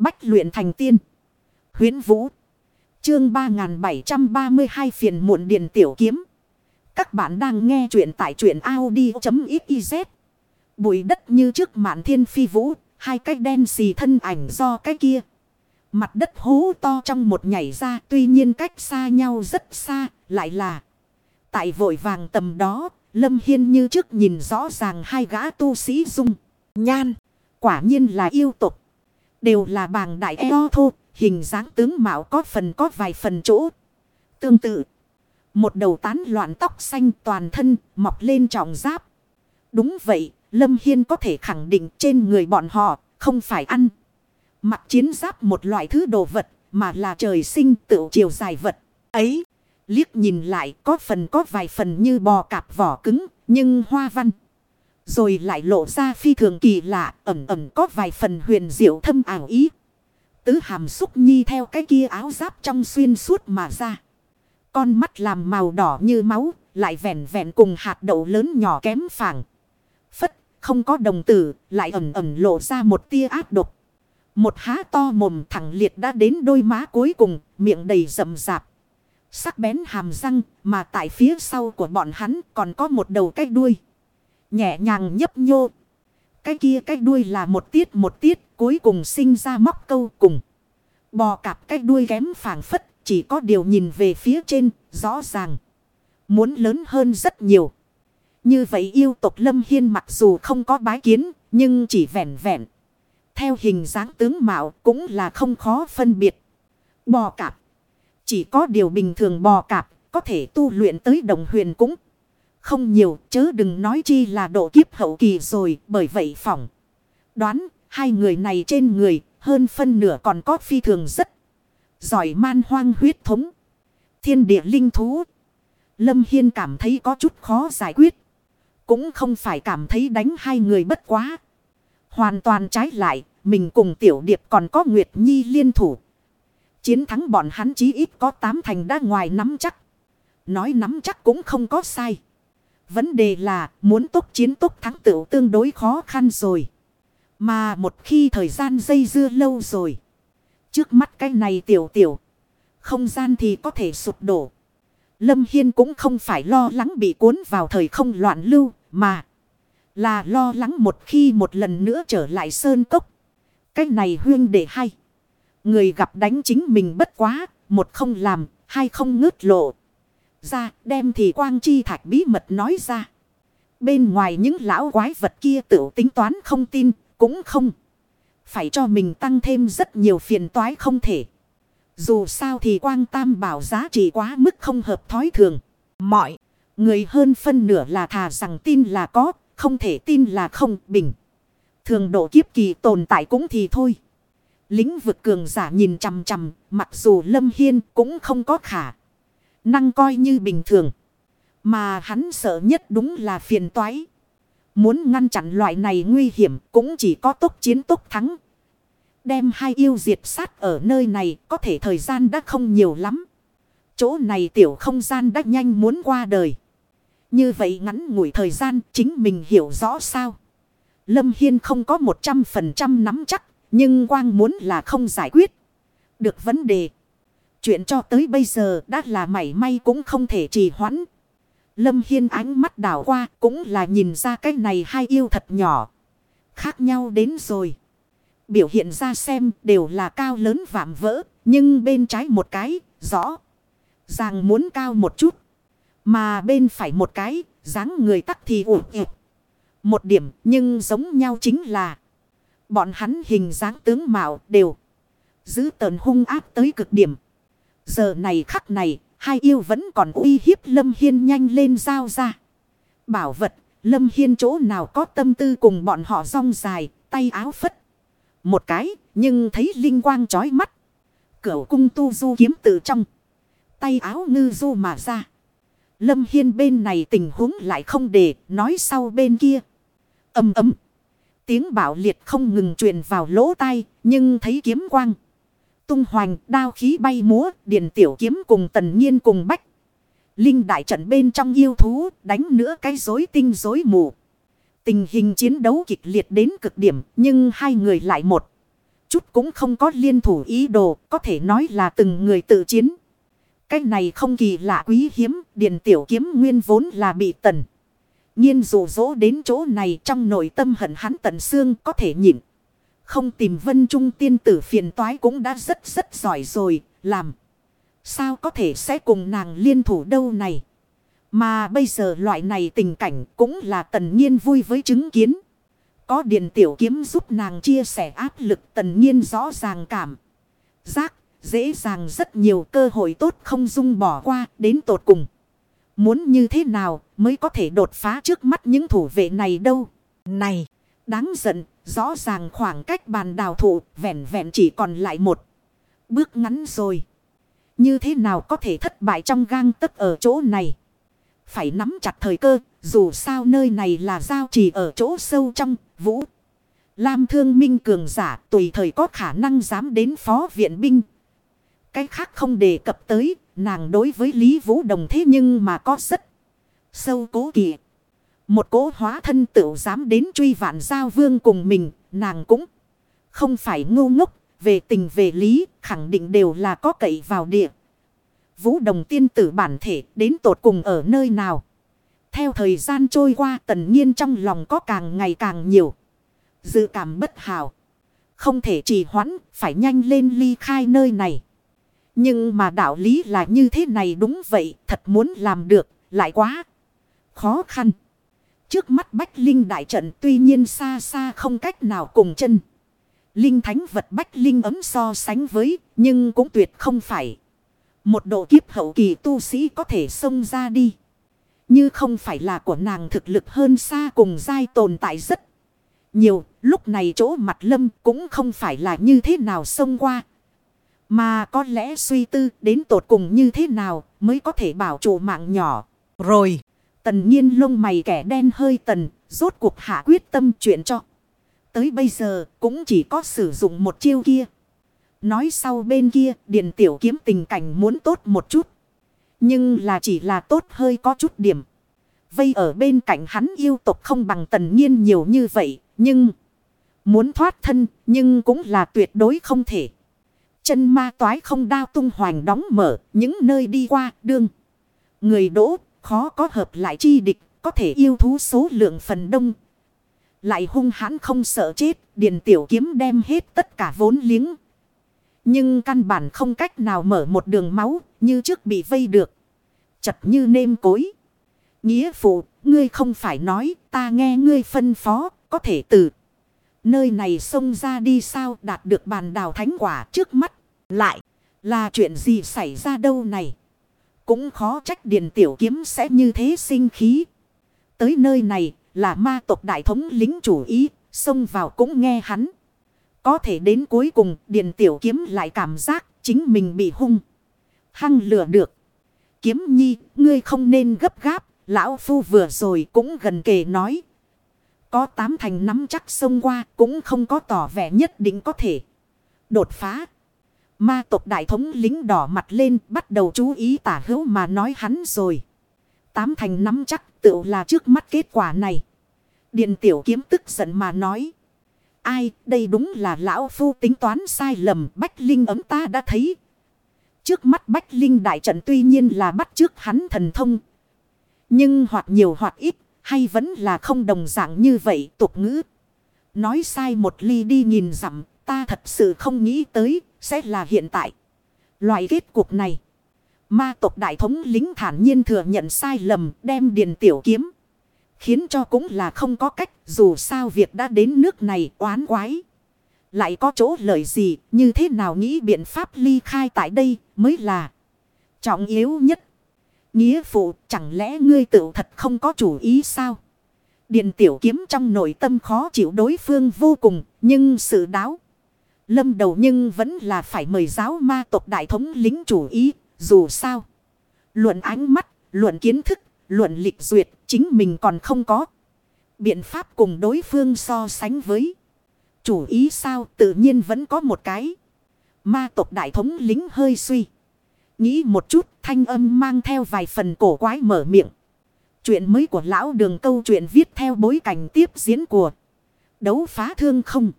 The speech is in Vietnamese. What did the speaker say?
Bách luyện thành tiên. Huyến Vũ. Chương 3732 phiền muộn điện tiểu kiếm. Các bạn đang nghe truyện tại truyện Audi.xyz. Bụi đất như trước mạn thiên phi vũ. Hai cái đen xì thân ảnh do cái kia. Mặt đất hố to trong một nhảy ra. Tuy nhiên cách xa nhau rất xa. Lại là. Tại vội vàng tầm đó. Lâm Hiên như trước nhìn rõ ràng hai gã tu sĩ dung. Nhan. Quả nhiên là yêu tục. Đều là bàng đại eo thô. Hình dáng tướng mạo có phần có vài phần chỗ. Tương tự. Một đầu tán loạn tóc xanh toàn thân mọc lên trọng giáp. Đúng vậy, Lâm Hiên có thể khẳng định trên người bọn họ không phải ăn. Mặc chiến giáp một loại thứ đồ vật mà là trời sinh tự chiều dài vật. Ấy, liếc nhìn lại có phần có vài phần như bò cạp vỏ cứng, nhưng hoa văn. Rồi lại lộ ra phi thường kỳ lạ, ẩm ẩm có vài phần huyền diệu thâm ảo ý. Tứ hàm xúc nhi theo cái kia áo giáp trong xuyên suốt mà ra. Con mắt làm màu đỏ như máu, lại vẹn vẹn cùng hạt đậu lớn nhỏ kém phẳng. Phất, không có đồng tử, lại ẩm ẩm lộ ra một tia ác độc. Một há to mồm thẳng liệt đã đến đôi má cuối cùng, miệng đầy rậm rạp. Sắc bén hàm răng, mà tại phía sau của bọn hắn còn có một đầu cái đuôi. Nhẹ nhàng nhấp nhô. Cái kia cái đuôi là một tiết một tiết, cuối cùng sinh ra móc câu cùng. Bò cạp cái đuôi kém phảng phất, chỉ có điều nhìn về phía trên, rõ ràng. Muốn lớn hơn rất nhiều. Như vậy yêu tộc Lâm Hiên mặc dù không có bái kiến, nhưng chỉ vẹn vẹn. Theo hình dáng tướng mạo cũng là không khó phân biệt. Bò cạp. Chỉ có điều bình thường bò cạp, có thể tu luyện tới đồng huyền cũng không nhiều, chớ đừng nói chi là độ kiếp hậu kỳ rồi, bởi vậy phỏng. Đoán, hai người này trên người, hơn phân nửa còn có phi thường rất giỏi man hoang huyết thống. Thiên địa linh thú. Lâm Hiên cảm thấy có chút khó giải quyết. Cũng không phải cảm thấy đánh hai người bất quá. Hoàn toàn trái lại, mình cùng tiểu điệp còn có Nguyệt Nhi liên thủ. Chiến thắng bọn hắn chí ít có tám thành đã ngoài nắm chắc. Nói nắm chắc cũng không có sai. Vấn đề là muốn tốc chiến tốc thắng tựu tương đối khó khăn rồi. Mà một khi thời gian dây dưa lâu rồi. Trước mắt cái này tiểu tiểu. Không gian thì có thể sụp đổ. Lâm Hiên cũng không phải lo lắng bị cuốn vào thời không loạn lưu mà. Là lo lắng một khi một lần nữa trở lại sơn cốc. Cái này huyên để hay. Người gặp đánh chính mình bất quá. Một không làm, hai không ngớt lộ. Ra đem thì quang chi thạch bí mật nói ra. Bên ngoài những lão quái vật kia tự tính toán không tin, cũng không. Phải cho mình tăng thêm rất nhiều phiền toái không thể. Dù sao thì quang tam bảo giá trị quá mức không hợp thói thường. Mọi người hơn phân nửa là thà rằng tin là có, không thể tin là không bình. Thường độ kiếp kỳ tồn tại cũng thì thôi. Lính vực cường giả nhìn chằm chằm, mặc dù Lâm Hiên cũng không có khả. Năng coi như bình thường. Mà hắn sợ nhất đúng là phiền toái. Muốn ngăn chặn loại này nguy hiểm cũng chỉ có tốc chiến tốc thắng. Đem hai yêu diệt sát ở nơi này có thể thời gian đã không nhiều lắm. Chỗ này tiểu không gian đã nhanh muốn qua đời. Như vậy ngắn ngủi thời gian chính mình hiểu rõ sao. Lâm Hiên không có 100% nắm chắc. Nhưng quang muốn là không giải quyết. Được vấn đề. Chuyện cho tới bây giờ đã là mảy may cũng không thể trì hoãn. Lâm Hiên ánh mắt đảo qua cũng là nhìn ra cái này hai yêu thật nhỏ. Khác nhau đến rồi. Biểu hiện ra xem đều là cao lớn vạm vỡ. Nhưng bên trái một cái, rõ. Ràng muốn cao một chút. Mà bên phải một cái, dáng người tắc thì ủ. Một điểm nhưng giống nhau chính là. Bọn hắn hình dáng tướng mạo đều. Giữ tờn hung áp tới cực điểm. Giờ này khắc này, hai yêu vẫn còn uy hiếp Lâm Hiên nhanh lên giao ra. Bảo vật, Lâm Hiên chỗ nào có tâm tư cùng bọn họ rong dài, tay áo phất. Một cái, nhưng thấy linh quang chói mắt. Cửu cung tu du kiếm từ trong. Tay áo ngư du mà ra. Lâm Hiên bên này tình huống lại không để, nói sau bên kia. Âm ấm. Tiếng bảo liệt không ngừng truyền vào lỗ tai, nhưng thấy kiếm quang tung hoành, đao khí bay múa, điền tiểu kiếm cùng tần nhiên cùng bách. Linh đại trận bên trong yêu thú, đánh nữa cái rối tinh rối mù. Tình hình chiến đấu kịch liệt đến cực điểm, nhưng hai người lại một. chút cũng không có liên thủ ý đồ, có thể nói là từng người tự chiến. Cái này không kỳ lạ quý hiếm, Điền Tiểu Kiếm nguyên vốn là bị tần. nhiên dù dỗ đến chỗ này trong nội tâm hận hắn tận xương có thể nhịn. Không tìm vân trung tiên tử phiền toái cũng đã rất rất giỏi rồi, làm. Sao có thể sẽ cùng nàng liên thủ đâu này. Mà bây giờ loại này tình cảnh cũng là tần nhiên vui với chứng kiến. Có điện tiểu kiếm giúp nàng chia sẻ áp lực tần nhiên rõ ràng cảm. Giác dễ dàng rất nhiều cơ hội tốt không dung bỏ qua đến tột cùng. Muốn như thế nào mới có thể đột phá trước mắt những thủ vệ này đâu. Này, đáng giận, rõ ràng khoảng cách bàn đào thụ vẹn vẹn chỉ còn lại một bước ngắn rồi. Như thế nào có thể thất bại trong gang tấc ở chỗ này? Phải nắm chặt thời cơ, dù sao nơi này là giao chỉ ở chỗ sâu trong, vũ. Lam thương minh cường giả tùy thời có khả năng dám đến phó viện binh. Cái khác không đề cập tới, nàng đối với Lý Vũ Đồng thế nhưng mà có rất sâu cố kỵ. Một cố hóa thân tự dám đến truy vạn giao vương cùng mình, nàng cũng không phải ngu ngốc, về tình về lý, khẳng định đều là có cậy vào địa. Vũ đồng tiên tử bản thể đến tột cùng ở nơi nào. Theo thời gian trôi qua tần nhiên trong lòng có càng ngày càng nhiều. Dự cảm bất hào. Không thể trì hoãn, phải nhanh lên ly khai nơi này. Nhưng mà đạo lý là như thế này đúng vậy, thật muốn làm được, lại quá khó khăn. Trước mắt Bách Linh đại trận tuy nhiên xa xa không cách nào cùng chân. Linh thánh vật Bách Linh ấm so sánh với, nhưng cũng tuyệt không phải. Một độ kiếp hậu kỳ tu sĩ có thể xông ra đi. Như không phải là của nàng thực lực hơn xa cùng dai tồn tại rất nhiều. Lúc này chỗ mặt lâm cũng không phải là như thế nào xông qua. Mà có lẽ suy tư đến tột cùng như thế nào mới có thể bảo chủ mạng nhỏ. Rồi, tần nhiên lông mày kẻ đen hơi tần, rốt cuộc hạ quyết tâm chuyện cho. Tới bây giờ cũng chỉ có sử dụng một chiêu kia. Nói sau bên kia điện tiểu kiếm tình cảnh muốn tốt một chút. Nhưng là chỉ là tốt hơi có chút điểm. Vây ở bên cạnh hắn yêu tục không bằng tần nhiên nhiều như vậy. Nhưng muốn thoát thân nhưng cũng là tuyệt đối không thể. Chân ma toái không đao tung hoành đóng mở những nơi đi qua đương. Người đỗ khó có hợp lại chi địch có thể yêu thú số lượng phần đông. Lại hung hãn không sợ chết điền tiểu kiếm đem hết tất cả vốn liếng nhưng căn bản không cách nào mở một đường máu như trước bị vây được. Chật như nêm cối. Nghĩa phụ, ngươi không phải nói ta nghe ngươi phân phó có thể từ. Nơi này xông ra đi sao đạt được bàn đào thánh quả trước mắt. Lại là chuyện gì xảy ra đâu này. Cũng khó trách điền tiểu kiếm sẽ như thế sinh khí. Tới nơi này là ma tộc đại thống lính chủ ý. Xông vào cũng nghe hắn. Có thể đến cuối cùng Điền Tiểu Kiếm lại cảm giác chính mình bị hung. Hăng lửa được. Kiếm nhi, ngươi không nên gấp gáp. Lão Phu vừa rồi cũng gần kề nói. Có tám thành nắm chắc xông qua cũng không có tỏ vẻ nhất định có thể. Đột phá. Ma tộc đại thống lính đỏ mặt lên bắt đầu chú ý tả hữu mà nói hắn rồi. Tám thành nắm chắc tựu là trước mắt kết quả này. Điện tiểu kiếm tức giận mà nói. Ai, đây đúng là lão phu tính toán sai lầm, Bách Linh ấm ta đã thấy. Trước mắt Bách Linh đại trận tuy nhiên là bắt trước hắn thần thông. Nhưng hoặc nhiều hoặc ít, hay vẫn là không đồng dạng như vậy tục ngữ. Nói sai một ly đi nhìn dặm, ta thật sự không nghĩ tới, sẽ là hiện tại. Loại kết cục này. Ma tộc đại thống lính thản nhiên thừa nhận sai lầm, đem điền tiểu kiếm. Khiến cho cũng là không có cách dù sao việc đã đến nước này oán quái. Lại có chỗ lợi gì như thế nào nghĩ biện pháp ly khai tại đây mới là trọng yếu nhất. Nghĩa phụ chẳng lẽ ngươi tự thật không có chủ ý sao? Điện tiểu kiếm trong nội tâm khó chịu đối phương vô cùng nhưng sự đáo. Lâm đầu nhưng vẫn là phải mời giáo ma tộc đại thống lính chủ ý dù sao. Luận ánh mắt, luận kiến thức luận lịch duyệt, chính mình còn không có. Biện pháp cùng đối phương so sánh với. Chủ ý sao tự nhiên vẫn có một cái. Ma tộc đại thống lính hơi suy. Nghĩ một chút thanh âm mang theo vài phần cổ quái mở miệng. Chuyện mới của lão đường câu chuyện viết theo bối cảnh tiếp diễn của đấu phá thương không.